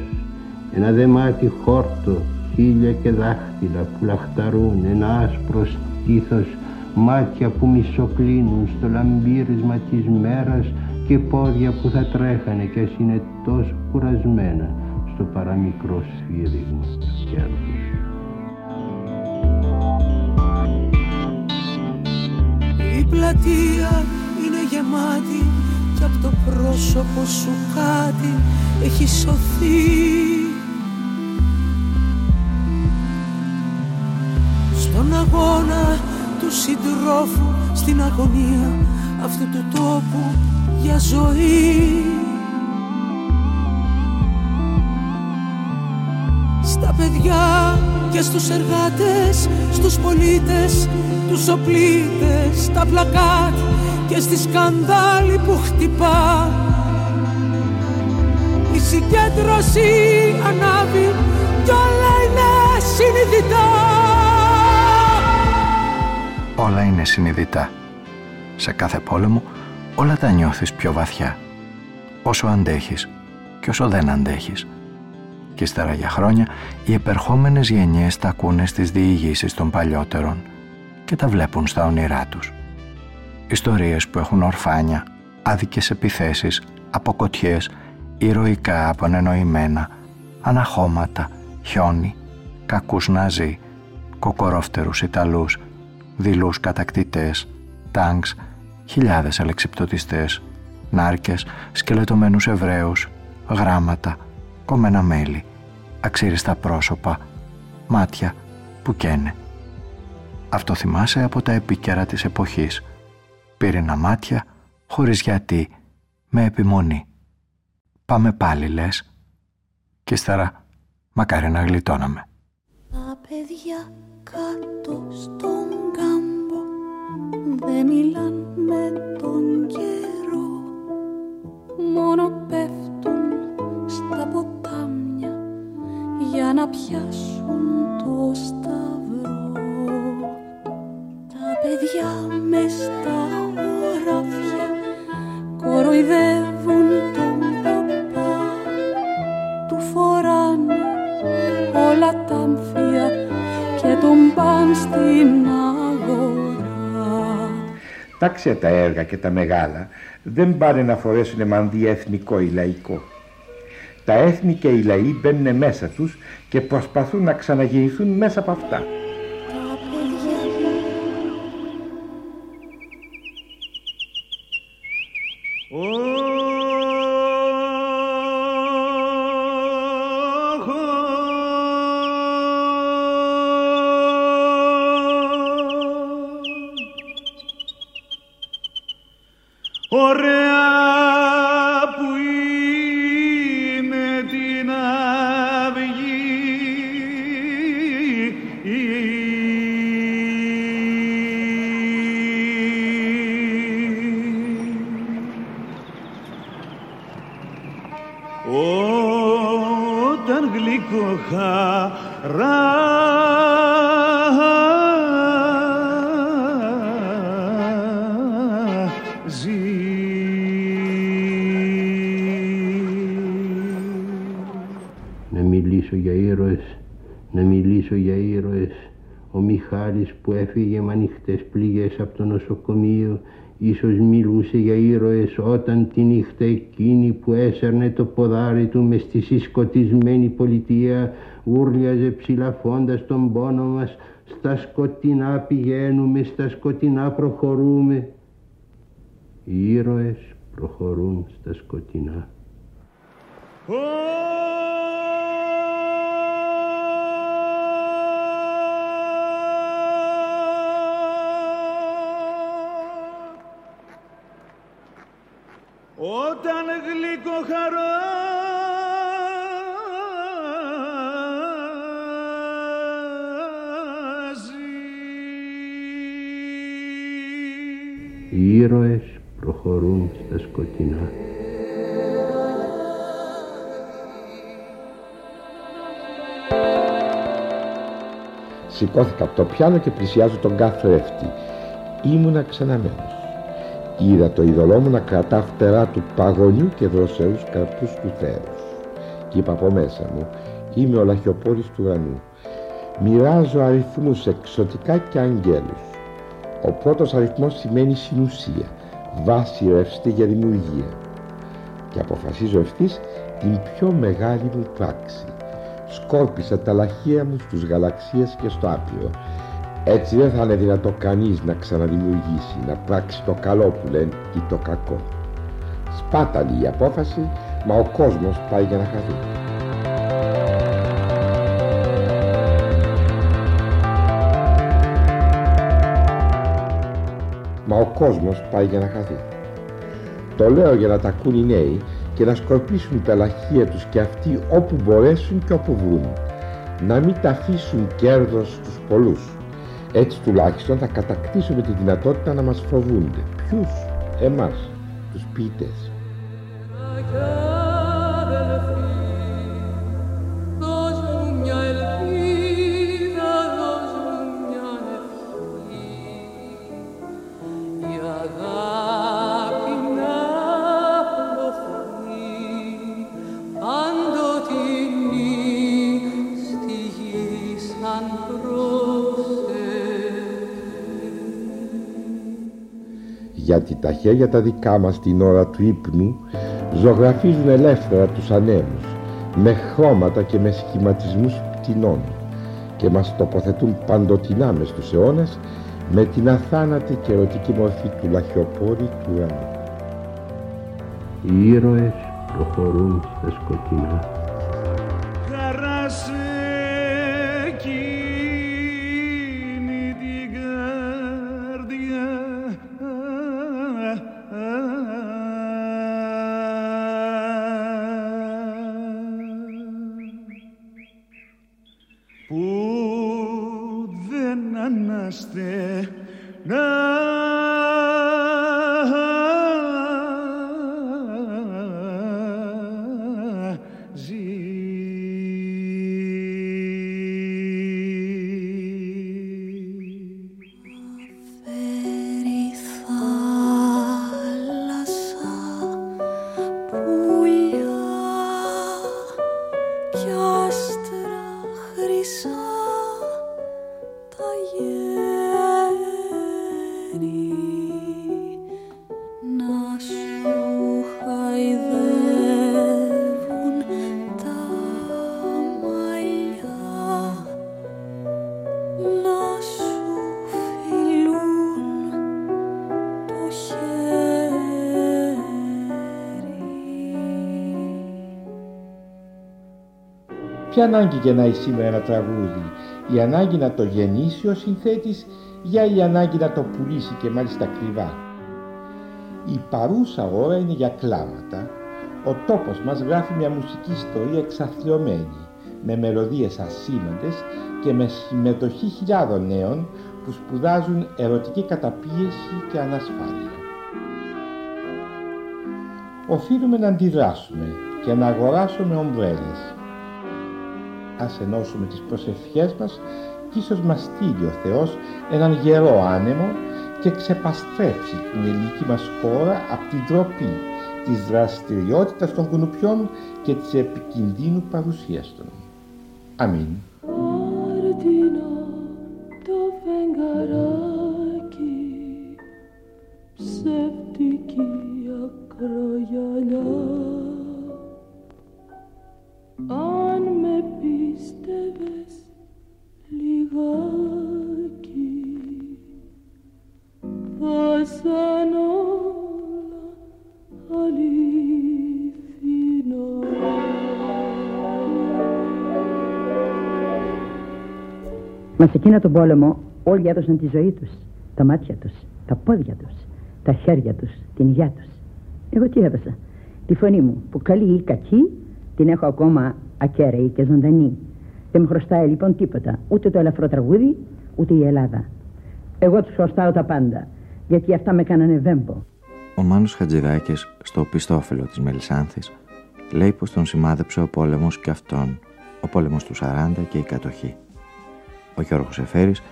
Ένα δεμάτι χόρτο, χίλια και δάχτυλα που λαχταρούν, ένα άσπρο στήθος, μάτια που μισοκλίνουν στο λαμπύρισμα της μέρας και πόδια που θα τρέχανε κι ας είναι τόσο κουρασμένα στο παραμικρό σφύριγμα του κέρδους. Η πλατεία είναι γεμάτη και από το πρόσωπο σου κάτι έχει σωθεί. Στον αγώνα του συντρόφου στην αγωνία αυτού του τόπου για ζωή. Στα παιδιά και στους εργάτες, στους πολίτες, τους οπλίτες, στα πλακάτ και στη σκανδάλη που χτυπά. Η συγκέντρωση ανάβει κι όλα είναι συνειδητά. Όλα είναι συνειδητά. Σε κάθε πόλεμο όλα τα νιώθεις πιο βαθιά. Όσο αντέχεις και όσο δεν αντέχεις. Και ύστερα για χρόνια οι επερχόμενες γενιές τα ακούνε στις διηγήσεις των παλιότερων και τα βλέπουν στα όνειρά τους. Ιστορίες που έχουν ορφάνια, άδικες επιθέσεις, αποκοτιές, ηρωικά απονενοημένα, αναχώματα, χιόνι, κακούς ναζί, κοκορόφτερους Ιταλούς, δειλούς κατακτητές, τάγκς, χιλιάδες αλεξιπτωτιστές, νάρκες, σκελετωμένους Εβραίους, γράμματα, κομμένα μέλη, αξίριστα πρόσωπα, μάτια που καίνε. Αυτό θυμάσαι από τα επίκαιρα της εποχής. Πύρινα μάτια, χωρίς γιατί, με επιμονή. Πάμε πάλι λες και ύστερα μακάρι να γλιτώναμε. Τα παιδιά κάτω στον κάμπο δεν μιλάν με τον καιρό μόνο πέφτουν στα ποτάμια για να πιάσουν το σταυρό. Τα παιδιά μες στα χωράφια κοροϊδεύουν τον παπά. Του φοράνε όλα τα αμφία και τον παν στην αγορά. Τάξια τα έργα και τα μεγάλα δεν πάνε να φορέσουν μανδύα εθνικό ή λαϊκό. Τα έθνη και οι λαοί μπαίνουν μέσα τους και προσπαθούν να ξαναγεννηθούν μέσα από αυτά. Ωραία εκείνη που έσερνε το ποδάρι του μες στη συσκοτισμένη πολιτεία ούρλιαζε ψηλαφώντας τον πόνο μας στα σκοτεινά πηγαίνουμε, στα σκοτεινά προχωρούμε. Οι ήρωες προχωρούν στα σκοτεινά. Όταν γλυκό Οι ήρωες προχωρούν στα σκοτεινά. Σηκώθηκα από το πιάνο και πλησιάζω τον καθρέφτη. Ήμουνα ξαναμένος. Είδα το ειδωλό μου να κρατά φτερά του παγωνιού και δροσερούς καρπούς του θέρους. Και είπα από μέσα μου, είμαι ο λαχιοπόρης του ουρανού. Μοιράζω αριθμούς εξωτικά και αγγέλους. Ο πρώτος αριθμός σημαίνει συνουσία, βάση ρευστή για δημιουργία. Και αποφασίζω ευθύς την πιο μεγάλη μου πράξη. Σκόρπισα τα λαχεία μου στους γαλαξίες και στο άπειρο. Έτσι δεν θα είναι δυνατό κανείς να ξαναδημιουργήσει, να πράξει το καλό που λένε ή το κακό. Σπάταλη η απόφαση, μα ο κόσμος πάει για να χαθεί. Μα ο κόσμος πάει για να χαθεί. Το λέω για να τα ακούν οι νέοι και να σκορπίσουν τα λαχεία τους και αυτοί όπου μπορέσουν και όπου βρουν. Να μην τα αφήσουν κέρδος στους πολλούς. Έτσι τουλάχιστον θα κατακτήσουμε τη δυνατότητα να μας φοβούνται. Ποιους; Εμάς, τους ποιητές. Γιατί τα χέρια τα δικά μας την ώρα του ύπνου ζωγραφίζουν ελεύθερα τους ανέμους με χρώματα και με σχηματισμούς πτηνών και μας τοποθετούν παντοτινά μες στους αιώνες με την αθάνατη και ερωτική μορφή του λαχιοπόρη του ουρανού. Οι ήρωες προχωρούν στα σκοτεινά. Δεν Ποια ανάγκη γεννάει σήμερα ένα τραγούδι, η ανάγκη να το γεννήσει ο συνθέτης για η ανάγκη να το πουλήσει και μάλιστα κρυβά. Η παρούσα ώρα είναι για κλάματα. Ο τόπος μας γράφει μια μουσική ιστορία εξαθλειωμένη, με μελωδίες ασήμαντες και με συμμετοχή χιλιάδων νέων που σπουδάζουν ερωτική καταπίεση και ανασφάλεια. Οφείλουμε να αντιδράσουμε και να αγοράσουμε ομπρέλες ας ενώσουμε τις προσευχές μας και ίσως μας στείλει ο Θεός έναν γερό άνεμο και ξεπαστρέψει την ελληνική μας χώρα από την τροπή της δραστηριότητας των κουνουπιών και της επικινδύνου παρουσίας των. Αμήν. το φεγγαράκι ψεύτικη ακρογιαλιά Μα σε εκείνο τον πόλεμο όλοι έδωσαν τη ζωή τους, τα μάτια τους, τα πόδια τους, τα χέρια τους, την υγειά τους. Εγώ τι έδωσα, τη φωνή μου που καλή ή κακή την έχω ακόμα ακέραιη και ζωντανή. Δεν μου χρωστάει λοιπόν τίποτα, ούτε το ελαφρό τραγούδι, ούτε η Ελλάδα. Εγώ τους χρωστάω τα πάντα, γιατί αυτά με κάνανε βέμπο. Ο Μάνος Χατζηδάκης, στο πιστόφυλλο της Μελισάνθης, λέει πως τον σημάδεψε ο πόλεμος και αυτόν, ο πόλεμος του 40 και η κατοχή. Ο Γιώργος Εφέρης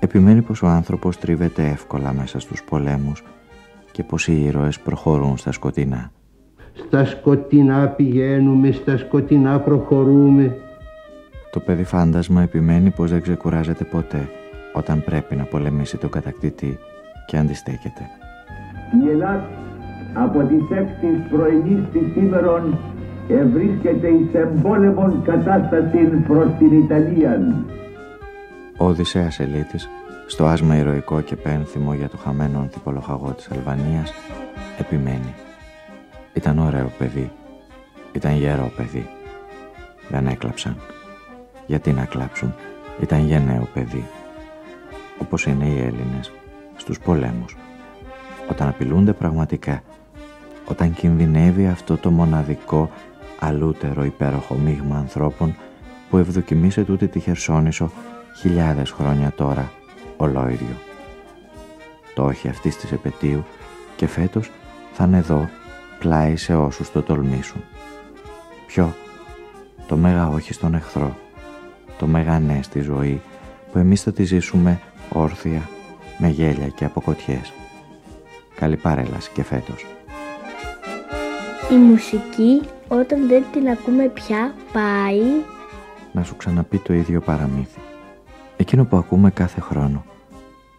επιμένει πως ο άνθρωπος τρίβεται εύκολα μέσα στους πολέμους και πως οι ήρωες προχωρούν στα σκοτεινά. Στα σκοτεινά πηγαίνουμε, στα σκοτεινά προχωρούμε. Το παιδί φάντασμα επιμένει πως δεν ξεκουράζεται ποτέ όταν πρέπει να πολεμήσει τον κατακτητή και αντιστέκεται. Η Ελλάδα από τις έξις πρωινής της σήμερον ευρίσκεται εις εμπόλεμον κατάσταση προς την Ιταλία. Ο Οδυσσέας Ελίτης, στο άσμα ηρωικό και πένθυμο για το χαμένο ανθιπολοχαγό της Αλβανίας, επιμένει. Ήταν ωραίο παιδί. Ήταν γερό παιδί. Δεν έκλαψαν. Γιατί να κλάψουν; Ήταν γενναίο παιδί. Όπως είναι οι Έλληνες στους πολέμους. Όταν απειλούνται πραγματικά. Όταν κινδυνεύει αυτό το μοναδικό αλούτερο υπέροχο μείγμα ανθρώπων που ευδοκιμήσε τούτη τη Χερσόνησο χιλιάδες χρόνια τώρα ολόιδιο. Το όχι αυτής της επαιτίου και φέτος θα είναι εδώ πλάι σε όσους το τολμήσουν. Ποιο; Το μέγα όχι στον εχθρό. Το μέγα ναι στη ζωή που εμείς θα τη ζήσουμε όρθια, με γέλια και αποκοτιές. Καλή παρέλαση και φέτος. Η μουσική όταν δεν την ακούμε πια πάει... Να σου ξαναπεί το ίδιο παραμύθι. Εκείνο που ακούμε κάθε χρόνο.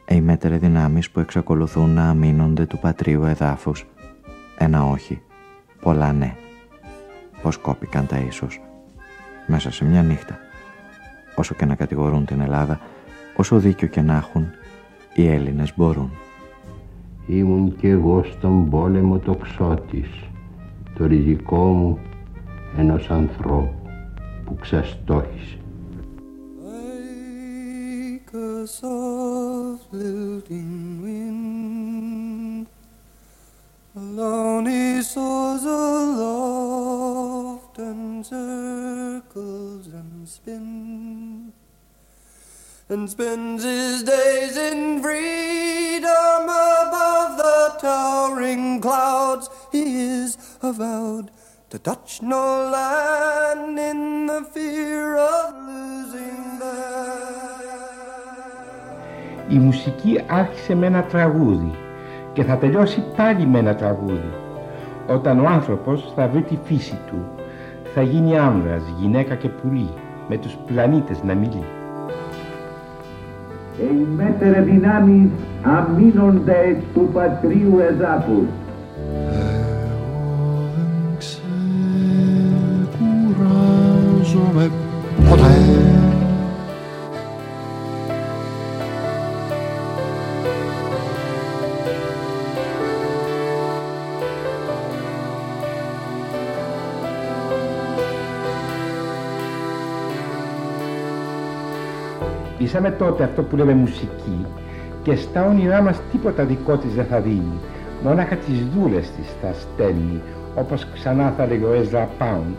Οι μέτερε δυνάμεις που εξακολουθούν να αμήνονται του πατρίου εδάφους ένα όχι, πολλά ναι. Πώς κόπηκαν τα ίσως. Μέσα σε μια νύχτα. Όσο και να κατηγορούν την Ελλάδα, όσο δίκιο και να έχουν, οι Έλληνες μπορούν. Ήμουν κι εγώ στον πόλεμο το ξώτης, το ριζικό μου ενός ανθρώπου που ξαστόχησε. Alone he soars aloft and circles and spins. and spends his days in freedom above the towering clouds. He is avowed to touch no land in the fear of losing Η μουσική άρχισε με ένα τραγούδι και θα τελειώσει πάλι με ένα τραγούδι. Όταν ο άνθρωπος θα βρει τη φύση του, θα γίνει άνδρας, γυναίκα και πουλί, με τους πλανήτες να μιλεί. Οι μέτερε δυνάμεις αμήνονται του πατρίου εδάφους. Κουράζομαι ποτέΉσαμε τότε αυτό που λέμε μουσική και στα όνειρά μας τίποτα δικό της δεν θα δίνει. Μόναχα τις δούλες της θα στέλνει, όπως ξανά θα λέγει ο Έζρα Πάουντ,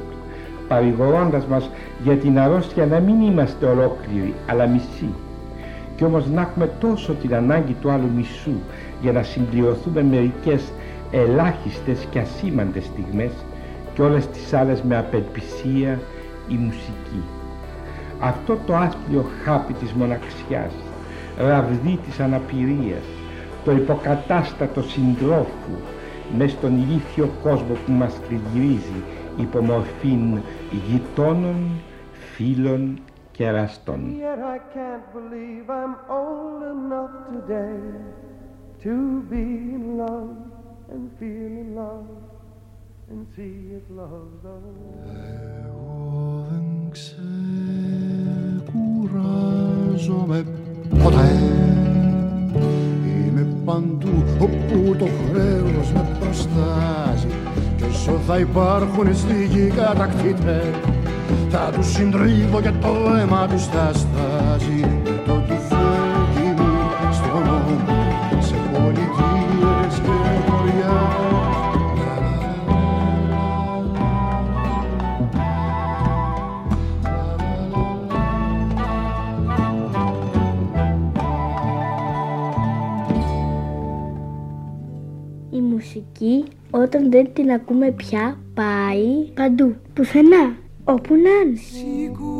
παρηγορώντας μας για την αρρώστια να μην είμαστε ολόκληροι, αλλά μισοί. Κι όμως να έχουμε τόσο την ανάγκη του άλλου μισού για να συμπληρωθούμε μερικές ελάχιστες και ασήμαντες στιγμές και όλες τις άλλες με απελπισία η μουσική αυτό το άθλιο χάπι της μοναξιάς, ραβδί της αναπηρίας, το υποκατάστατο συντρόφου μες στον ηλίθιο κόσμο που μας τριγυρίζει υπό μορφήν γειτόνων, φίλων και εραστών. Yet I can't believe I'm old enough today to be in love and feel in love and see if love's κουράζομαι ποτέ. Είμαι παντού όπου το χρέος με προστάζει. Κι όσο θα υπάρχουν στη γη κατακτήτες Θα τους συντρίβω και το αίμα τους θα στάζει Η μουσική όταν δεν την ακούμε πια πάει παντού, πουθενά, όπου να είναι. Σηκώθηκε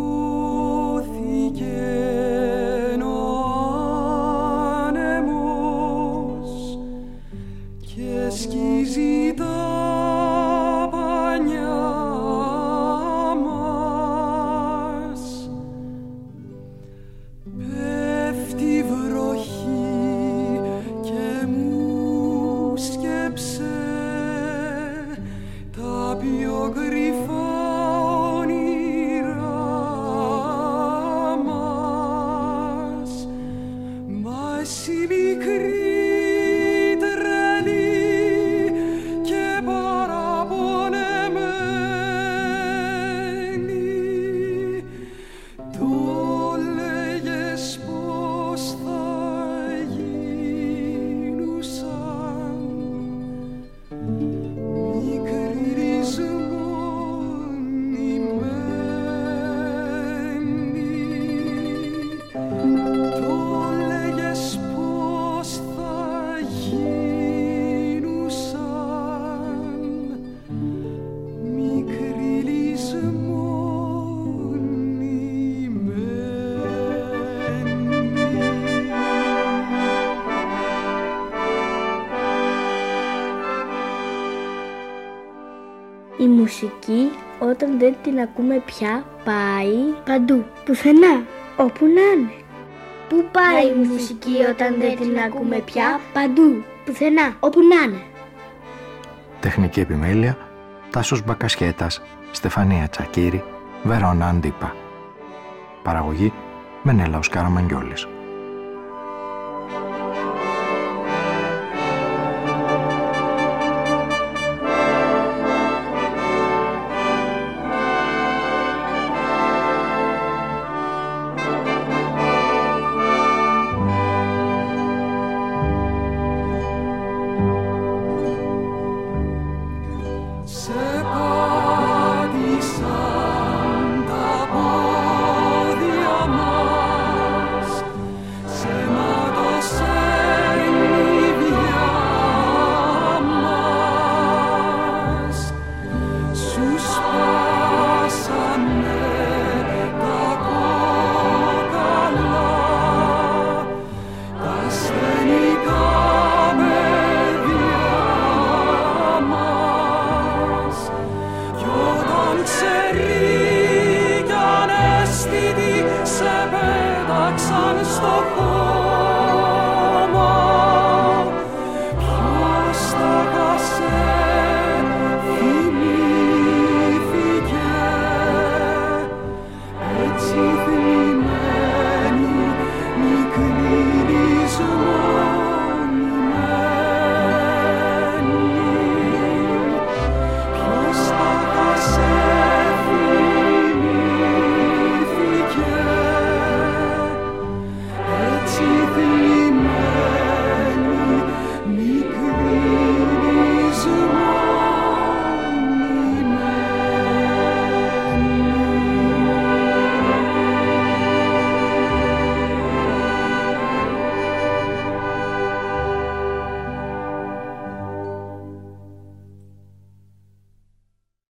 μουσική όταν δεν την ακούμε πια πάει παντού, πουθενά, όπου να είναι. Πού πάει η μουσική όταν δεν την ακούμε πια παντού, πουθενά, όπου να είναι. Τεχνική επιμέλεια Τάσος Μπακασχέτας, Στεφανία Τσακύρη, Βερόνα Αντίπα. Παραγωγή Μενέλαος Καραμαγγιόλης.